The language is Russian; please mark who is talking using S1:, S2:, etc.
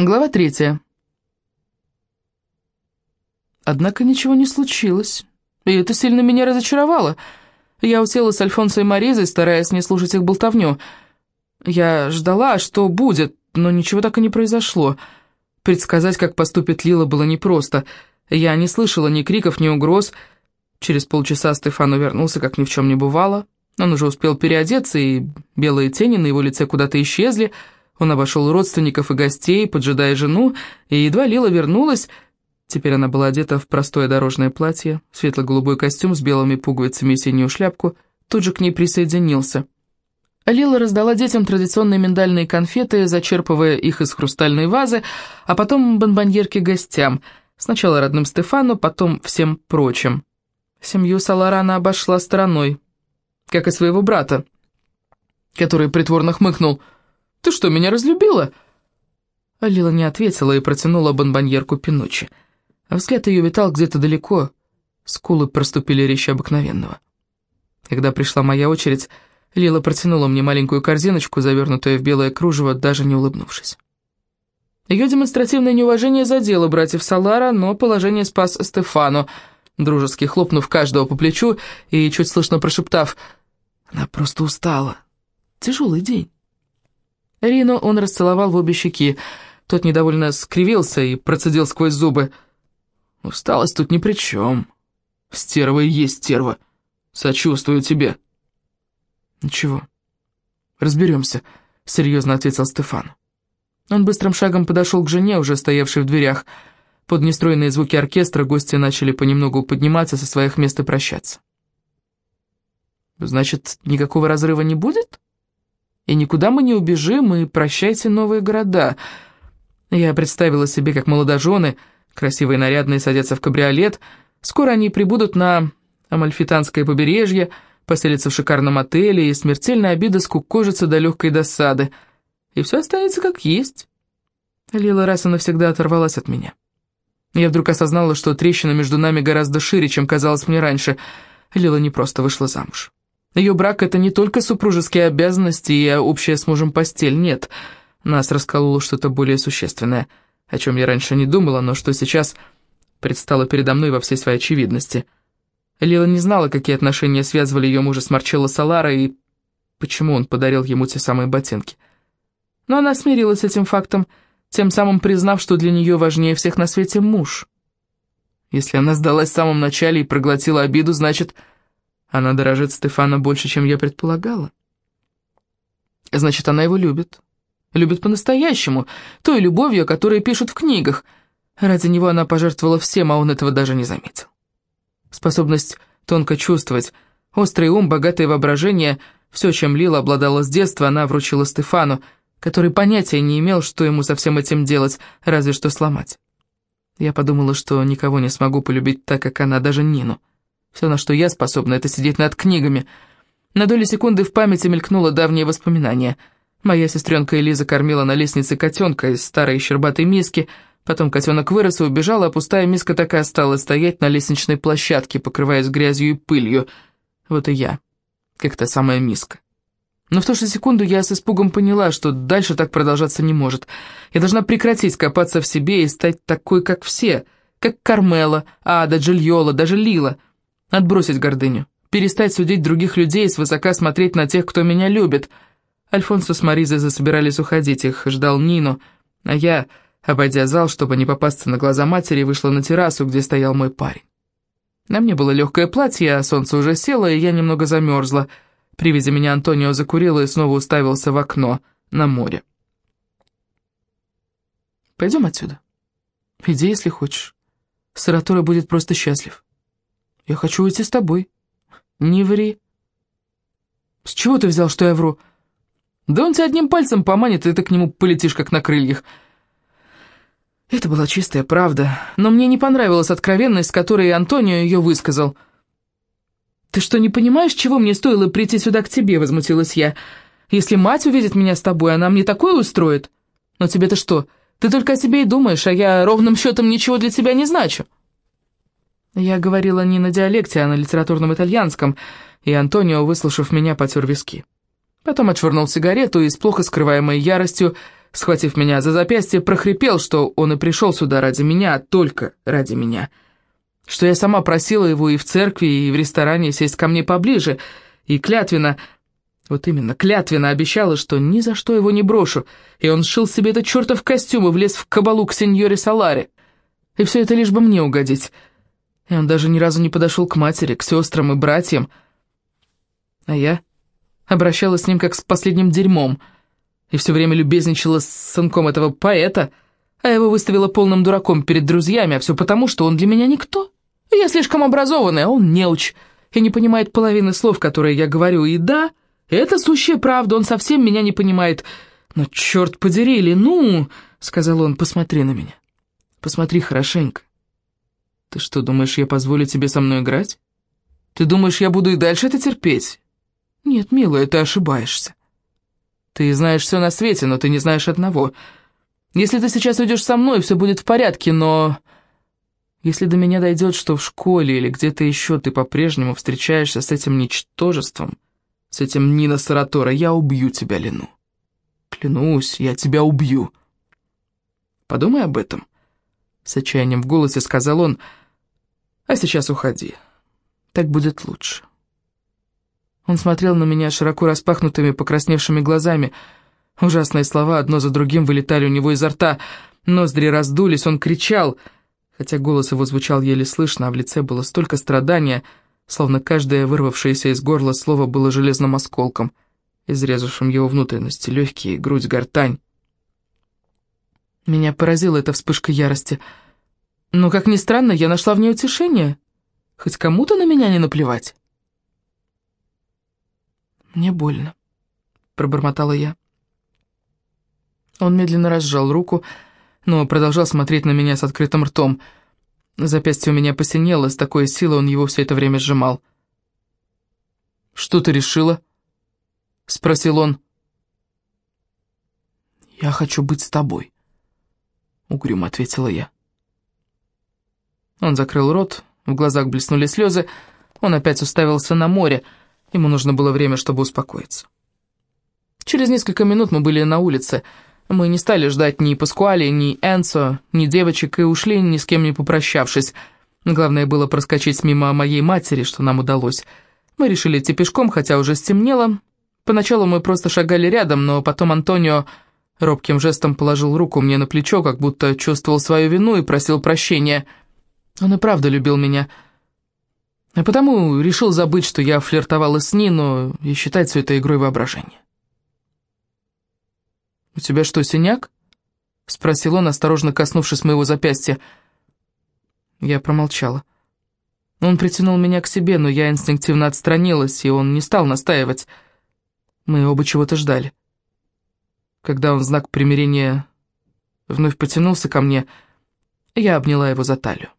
S1: Глава третья. Однако ничего не случилось, и это сильно меня разочаровало. Я усела с Альфонсо и Маризой, стараясь не слушать их болтовню. Я ждала, что будет, но ничего так и не произошло. Предсказать, как поступит Лила, было непросто. Я не слышала ни криков, ни угроз. Через полчаса Стефано вернулся, как ни в чем не бывало. Он уже успел переодеться, и белые тени на его лице куда-то исчезли, — он обошел родственников и гостей, поджидая жену, и едва Лила вернулась, теперь она была одета в простое дорожное платье, светло-голубой костюм с белыми пуговицами и синюю шляпку, тут же к ней присоединился. Лила раздала детям традиционные миндальные конфеты, зачерпывая их из хрустальной вазы, а потом бонбоньерки гостям, сначала родным Стефану, потом всем прочим. Семью Саларана обошла стороной, как и своего брата, который притворно хмыкнул – ты что, меня разлюбила?» Лила не ответила и протянула бонбоньерку Пинучи. А взгляд ее витал где-то далеко, скулы проступили резче обыкновенного. Когда пришла моя очередь, Лила протянула мне маленькую корзиночку, завернутую в белое кружево, даже не улыбнувшись. Ее демонстративное неуважение задело братьев Салара, но положение спас Стефану, дружески хлопнув каждого по плечу и чуть слышно прошептав «Она просто устала. Тяжелый день». Рину он расцеловал в обе щеки. Тот недовольно скривился и процедил сквозь зубы. «Усталость тут ни при чем. Стерва и есть стерва. Сочувствую тебе». «Ничего, разберемся», — серьезно ответил Стефан. Он быстрым шагом подошел к жене, уже стоявшей в дверях. Под нестройные звуки оркестра гости начали понемногу подниматься со своих мест и прощаться. «Значит, никакого разрыва не будет?» И никуда мы не убежим, и прощайте новые города. Я представила себе, как молодожены, красивые и нарядные, садятся в кабриолет. Скоро они прибудут на Амальфитанское побережье, поселятся в шикарном отеле, и смертельная обида скукожится до легкой досады. И все останется как есть. Лила раз и навсегда оторвалась от меня. Я вдруг осознала, что трещина между нами гораздо шире, чем казалось мне раньше. Лила не просто вышла замуж. Ее брак — это не только супружеские обязанности и общая с мужем постель, нет. Нас раскололо что-то более существенное, о чем я раньше не думала, но что сейчас предстало передо мной во всей своей очевидности. Лила не знала, какие отношения связывали ее мужа с Марчелло Салара и почему он подарил ему те самые ботинки. Но она смирилась с этим фактом, тем самым признав, что для нее важнее всех на свете муж. Если она сдалась в самом начале и проглотила обиду, значит... Она дорожит Стефана больше, чем я предполагала. Значит, она его любит. Любит по-настоящему, той любовью, о которой пишут в книгах. Ради него она пожертвовала всем, а он этого даже не заметил. Способность тонко чувствовать, острый ум, богатое воображение, все, чем Лила обладала с детства, она вручила Стефану, который понятия не имел, что ему со всем этим делать, разве что сломать. Я подумала, что никого не смогу полюбить так, как она, даже Нину. Все, на что я способна, это сидеть над книгами. На долю секунды в памяти мелькнуло давнее воспоминание. Моя сестренка Элиза кормила на лестнице котенка из старой щербатой миски, потом котенок вырос и убежал, а пустая миска так и осталась стоять на лестничной площадке, покрываясь грязью и пылью. Вот и я, как та самая миска. Но в ту же секунду я с испугом поняла, что дальше так продолжаться не может. Я должна прекратить копаться в себе и стать такой, как все, как Кармела, Ада, Джильола, даже Лила — Отбросить гордыню. Перестать судить других людей и свысока смотреть на тех, кто меня любит. Альфонсо с Маризой засобирались уходить, их ждал Нину, а я, обойдя зал, чтобы не попасться на глаза матери, вышла на террасу, где стоял мой парень. На мне было легкое платье, а солнце уже село, и я немного замерзла. При виде меня Антонио закурил и снова уставился в окно, на море. «Пойдем отсюда. Иди, если хочешь. Саратора будет просто счастлив». «Я хочу уйти с тобой». «Не ври». «С чего ты взял, что я вру?» «Да он тебя одним пальцем поманит, и ты к нему полетишь, как на крыльях». Это была чистая правда, но мне не понравилась откровенность, с которой Антонио ее высказал. «Ты что, не понимаешь, чего мне стоило прийти сюда к тебе?» — возмутилась я. «Если мать увидит меня с тобой, она мне такое устроит. Но тебе-то что? Ты только о себе и думаешь, а я ровным счетом ничего для тебя не значу». Я говорила не на диалекте, а на литературном итальянском, и Антонио, выслушав меня, потер виски. Потом отшвырнул сигарету и с плохо скрываемой яростью схватив меня за запястье, прохрипел, что он и пришел сюда ради меня, только ради меня. Что я сама просила его и в церкви, и в ресторане сесть ко мне поближе, и клятвенно, вот именно, клятвенно обещала, что ни за что его не брошу, и он сшил себе этот чертов костюм и влез в кабалу к сеньоре Саларе. И все это лишь бы мне угодить. И он даже ни разу не подошел к матери, к сестрам и братьям. А я обращалась с ним как с последним дерьмом, и все время любезничала с сынком этого поэта, а его выставила полным дураком перед друзьями, а все потому, что он для меня никто. Я слишком образованная, а он неуч, и не понимает половины слов, которые я говорю, и да, это сущая правда, он совсем меня не понимает. Но черт подери, ну, сказал он, посмотри на меня, посмотри хорошенько. Ты что, думаешь, я позволю тебе со мной играть? Ты думаешь, я буду и дальше это терпеть? Нет, милая, ты ошибаешься. Ты знаешь все на свете, но ты не знаешь одного. Если ты сейчас уйдешь со мной, все будет в порядке, но... Если до меня дойдет, что в школе или где-то еще ты по-прежнему встречаешься с этим ничтожеством, с этим Нина Саратора, я убью тебя, Лену. Клянусь, я тебя убью. Подумай об этом. С отчаянием в голосе сказал он, а сейчас уходи. Так будет лучше. Он смотрел на меня широко распахнутыми, покрасневшими глазами. Ужасные слова одно за другим вылетали у него изо рта. Ноздри раздулись, он кричал, хотя голос его звучал еле слышно, а в лице было столько страдания, словно каждое вырвавшееся из горла слово было железным осколком, изрезавшим его внутренности, легкие, грудь, гортань. Меня поразила эта вспышка ярости. Но, как ни странно, я нашла в ней утешение. Хоть кому-то на меня не наплевать. «Мне больно», — пробормотала я. Он медленно разжал руку, но продолжал смотреть на меня с открытым ртом. Запястье у меня посинело, с такой силой он его все это время сжимал. «Что ты решила?» — спросил он. «Я хочу быть с тобой», — угрюмо ответила я. Он закрыл рот, в глазах блеснули слезы, он опять уставился на море — Ему нужно было время, чтобы успокоиться. Через несколько минут мы были на улице. Мы не стали ждать ни Паскуали, ни Энсо, ни девочек и ушли, ни с кем не попрощавшись. Главное было проскочить мимо моей матери, что нам удалось. Мы решили идти пешком, хотя уже стемнело. Поначалу мы просто шагали рядом, но потом Антонио робким жестом положил руку мне на плечо, как будто чувствовал свою вину и просил прощения. Он и правда любил меня, — а потому решил забыть, что я флиртовала с Нино и считать все это игрой воображения. «У тебя что, синяк?» — спросил он, осторожно коснувшись моего запястья. Я промолчала. Он притянул меня к себе, но я инстинктивно отстранилась, и он не стал настаивать. Мы оба чего-то ждали. Когда он в знак примирения вновь потянулся ко мне, я обняла его за талию.